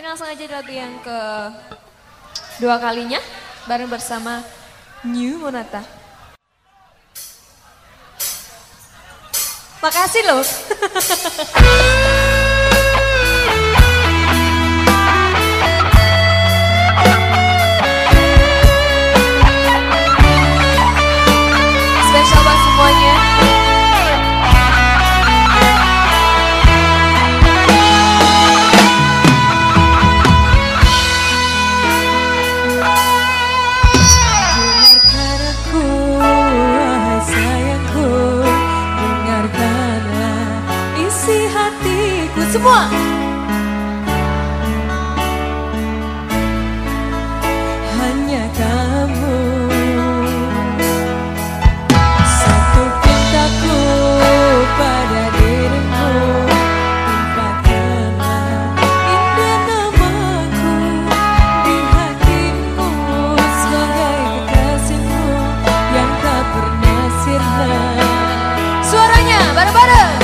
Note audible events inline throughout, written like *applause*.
Ini langsung aja di lagu yang ke dua kalinya bareng bersama New Monata. Makasih loh. *laughs* semua. Hanya kamu. Satu pintaku pada dirimu. Tempatkanlah indah namaku Di hatimu. Sebagai kekasihmu Yang tak pernah sirna. Suaranya bareng-bareng.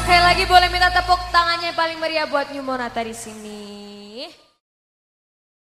Sekali lagi boleh minta tepuk tangannya yang paling meriah buat New Monata di sini.